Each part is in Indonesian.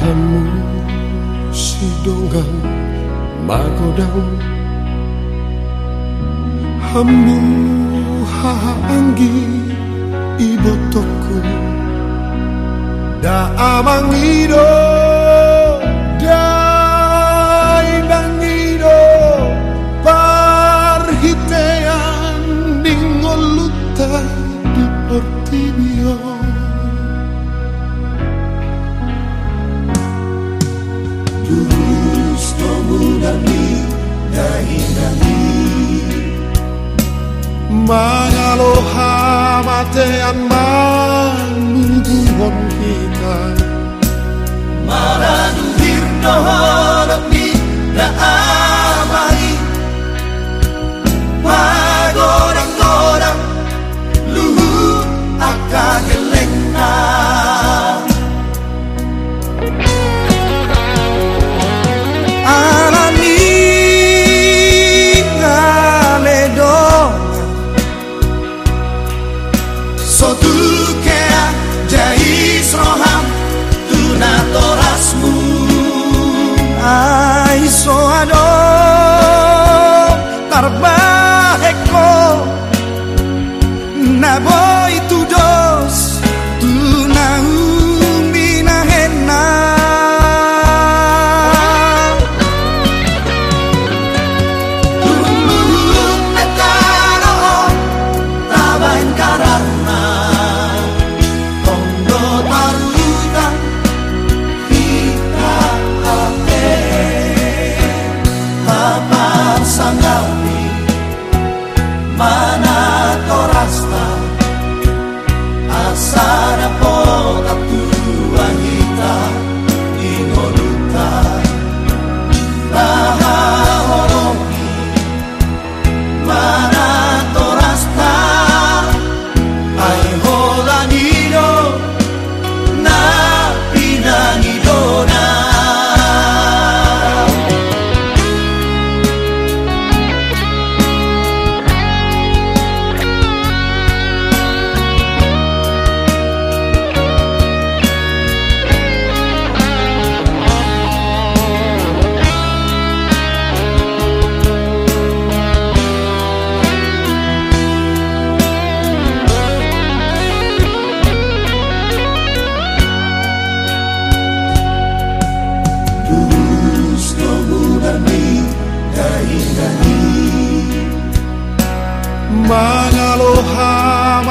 hamu si donggang magodang. Hamu haha anggi ibu toko da amang ido mo dami dahi-dahi Mga loha matean jahis roham tunatorasmu Ai soado tarbaheko Naboy tudos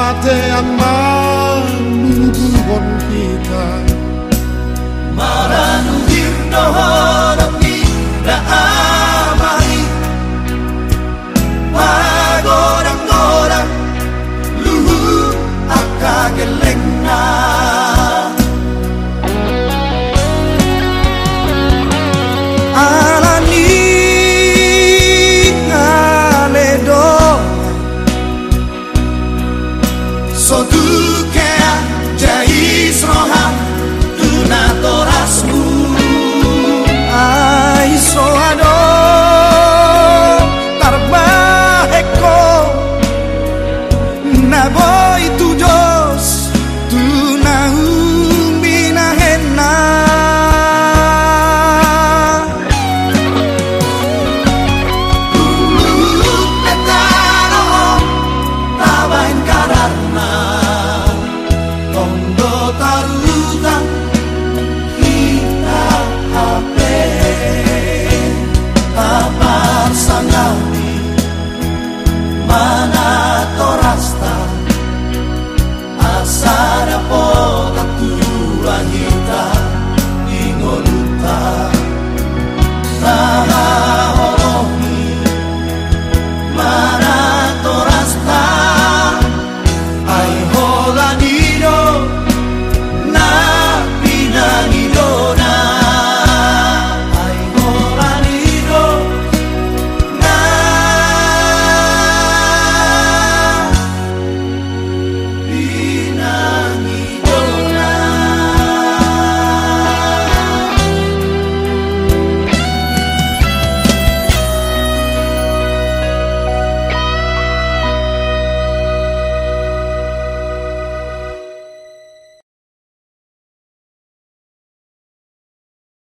amate, amate. sana po natulang hitam